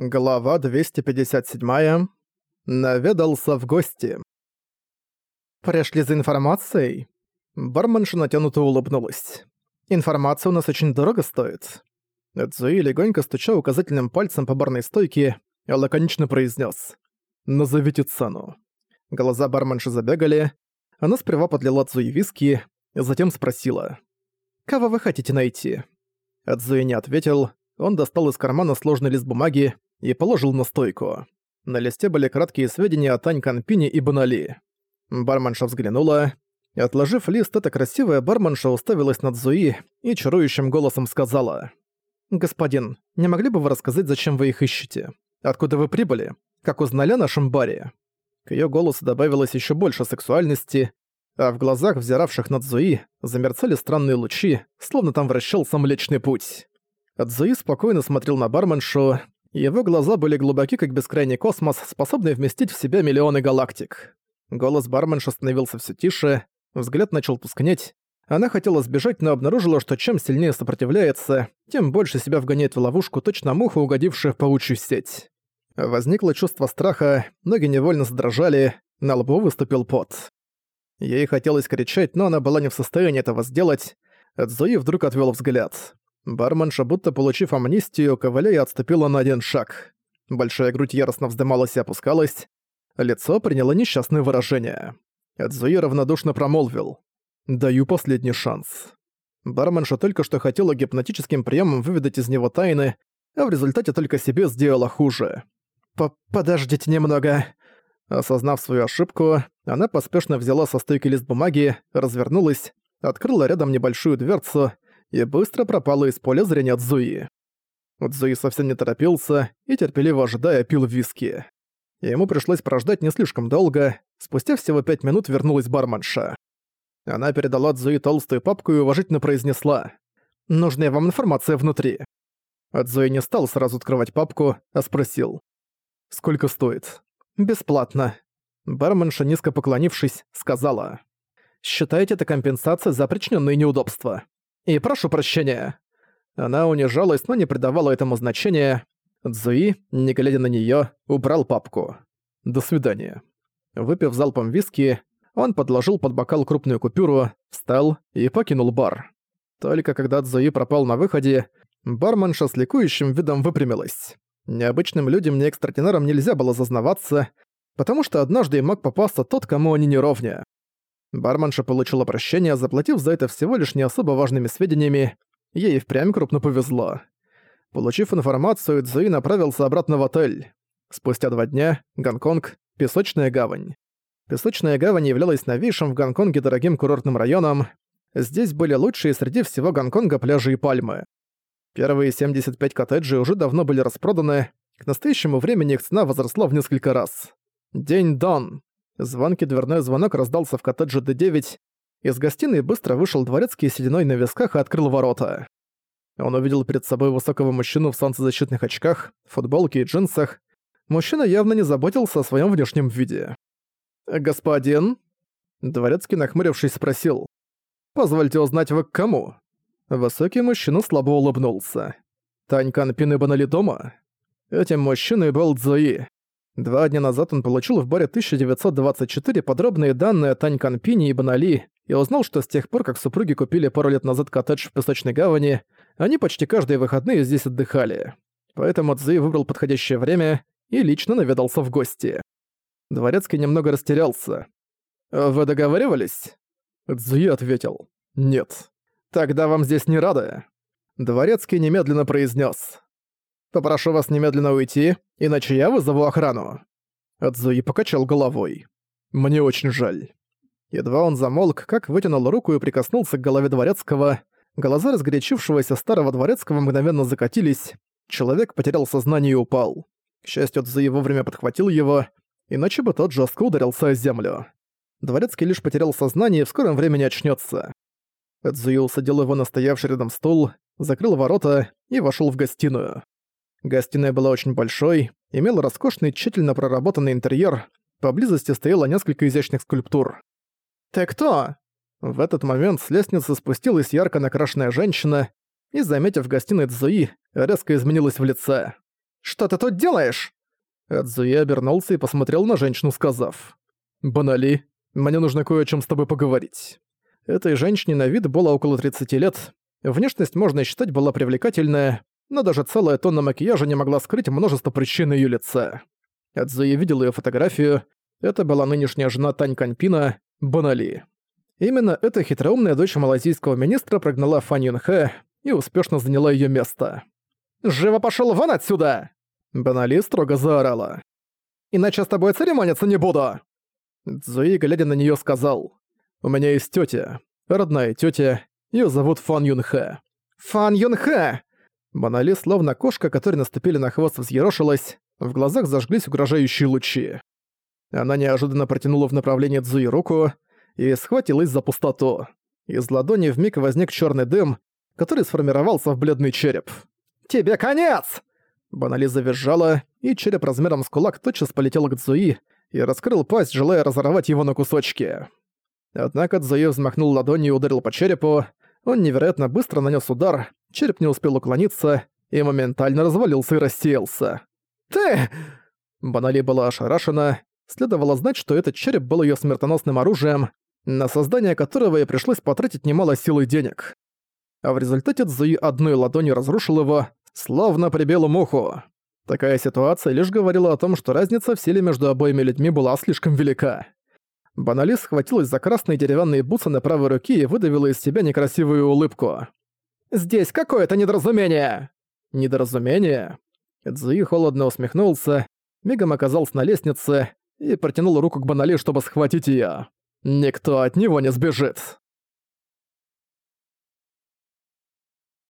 Глава 257. Наведался в гости. «Пришли за информацией?» Барменша натянуто улыбнулась. «Информация у нас очень дорого стоит». Цзуи легонько стуча указательным пальцем по барной стойке лаконично произнес: «Назовите цену». Глаза барменши забегали. Она сперва подлила Цзуи виски, затем спросила. «Кого вы хотите найти?» Цзуи не ответил. Он достал из кармана сложный лист бумаги и положил на стойку. На листе были краткие сведения о Тань Канпине и Банали. Барменша взглянула. Отложив лист, эта красивая барменша уставилась над Зуи и чарующим голосом сказала. «Господин, не могли бы вы рассказать, зачем вы их ищете? Откуда вы прибыли? Как узнали о нашем баре?» К её голосу добавилось ещё больше сексуальности, а в глазах, взиравших над Зуи, замерцали странные лучи, словно там вращался Млечный Путь. Зуи спокойно смотрел на барменшу, его глаза были глубоки, как бескрайний космос, способный вместить в себя миллионы галактик. Голос барменша становился все тише, взгляд начал тускнеть. Она хотела сбежать, но обнаружила, что чем сильнее сопротивляется, тем больше себя вгоняет в ловушку точно муха, угодившая в паучью сеть. Возникло чувство страха, ноги невольно задрожали, на лбу выступил пот. Ей хотелось кричать, но она была не в состоянии этого сделать. Цзуи вдруг отвел взгляд. Барменша, будто получив амнистию, ковыляя отступила на один шаг. Большая грудь яростно вздымалась и опускалась. Лицо приняло несчастное выражение. Эдзуи равнодушно промолвил. «Даю последний шанс». Барменша только что хотела гипнотическим приемом выведать из него тайны, а в результате только себе сделала хуже. П «Подождите немного». Осознав свою ошибку, она поспешно взяла со стойки лист бумаги, развернулась, открыла рядом небольшую дверцу и быстро пропала из поля зрения Цзуи. Цзуи совсем не торопился и, терпеливо ожидая, пил виски. Ему пришлось прождать не слишком долго, спустя всего пять минут вернулась барменша. Она передала Цзуи толстую папку и уважительно произнесла «Нужная вам информация внутри». Цзуи не стал сразу открывать папку, а спросил «Сколько стоит?» «Бесплатно». Барменша, низко поклонившись, сказала «Считайте это компенсацией за причиненные неудобства. И прошу прощения». Она унижалась, но не придавала этому значения. Цзуи, не глядя на неё, убрал папку. «До свидания». Выпив залпом виски, он подложил под бокал крупную купюру, встал и покинул бар. Только когда Цзуи пропал на выходе, барменша с ликующим видом выпрямилась. Необычным людям, не экстратинарам нельзя было зазнаваться, потому что однажды им мог попасться тот, кому они не ровня. Барменша получила прощение, заплатив за это всего лишь не особо важными сведениями. Ей впрямь крупно повезло. Получив информацию, Цзуи направился обратно в отель. Спустя два дня – Гонконг, Песочная гавань. Песочная гавань являлась новейшим в Гонконге дорогим курортным районом. Здесь были лучшие среди всего Гонконга пляжи и пальмы. Первые 75 коттеджей уже давно были распроданы, к настоящему времени их цена возросла в несколько раз. День Дон. Звонкий дверной звонок раздался в коттедже Д9. Из гостиной быстро вышел дворецкий сединой на висках и открыл ворота. Он увидел перед собой высокого мужчину в солнцезащитных очках, футболке и джинсах. Мужчина явно не заботился о своем внешнем виде. «Господин?» Дворецкий, нахмурившись, спросил. «Позвольте узнать, вы к кому?» Высокий мужчина слабо улыбнулся. «Танькан Пин и Банали дома?» Этим мужчиной был Цзуи. Два дня назад он получил в баре 1924 подробные данные о Тань Канпине и Банали и узнал, что с тех пор, как супруги купили пару лет назад коттедж в Песочной гавани, они почти каждые выходные здесь отдыхали. Поэтому Цзуи выбрал подходящее время и лично наведался в гости. Дворецкий немного растерялся. «Вы договаривались?» Цзуи ответил. «Нет». «Тогда вам здесь не рады?» Дворецкий немедленно произнес: Попрошу вас немедленно уйти, иначе я вызову охрану». Адзуи покачал головой. «Мне очень жаль». Едва он замолк, как вытянул руку и прикоснулся к голове дворецкого. Глаза разгорячившегося старого дворецкого мгновенно закатились. Человек потерял сознание и упал. К счастью, Цзуи вовремя подхватил его, иначе бы тот жестко ударился о землю. Дворецкий лишь потерял сознание и в скором времени очнется. Цзуи усадил его на стоявший рядом стул, закрыл ворота и вошел в гостиную. Гостиная была очень большой, имела роскошный, тщательно проработанный интерьер, поблизости стояло несколько изящных скульптур. «Ты кто?» В этот момент с лестницы спустилась ярко накрашенная женщина и, заметив гостиной Цзуи, резко изменилась в лице. Что ты тут делаешь?» Эдзуи обернулся и посмотрел на женщину, сказав. «Банали, мне нужно кое о чем с тобой поговорить». Этой женщине на вид было около 30 лет. Внешность, можно считать, была привлекательная, но даже целая тонна макияжа не могла скрыть множество причин на её лице. Эдзуи видел её фотографию. Это была нынешняя жена Тань Каньпина, Банали. Именно эта хитроумная дочь малазийского министра прогнала Фан Юнхэ и успешно заняла её место. «Живо пошёл вон отсюда!» Банали строго заорала. «Иначе с тобой церемониться не буду!» Цзуи, глядя на неё, сказал. «У меня есть тётя, родная тётя, её зовут Фан Юнхэ». «Фан Юнхэ!» Банали, словно кошка, которая наступили на хвост, взъерошилась, в глазах зажглись угрожающие лучи. Она неожиданно протянула в направлении Цзуи руку и схватилась за пустоту. Из ладони вмиг возник чёрный дым, который сформировался в бледный череп. «Тебе конец!» Банали завизжала, и череп размером с кулак тотчас полетел к Цзуи и раскрыл пасть, желая разорвать его на кусочки. Однако Цзуи взмахнул ладонью и ударил по черепу. Он невероятно быстро нанес удар, череп не успел уклониться и моментально развалился и рассеялся. «Ты!» Банали была ошарашена. Следовало знать, что этот череп был ее смертоносным оружием, на создание которого ей пришлось потратить немало сил и денег. А в результате Цзуи одной ладонью разрушил его, словно прибил муху. Такая ситуация лишь говорила о том, что разница в силе между обоими людьми была слишком велика. Банали схватилась за красные деревянные бусы на правой руке и выдавила из себя некрасивую улыбку. «Здесь какое-то недоразумение!» «Недоразумение?» Цзуи холодно усмехнулся, мигом оказался на лестнице и протянул руку к Банали, чтобы схватить её. «Никто от него не сбежит!»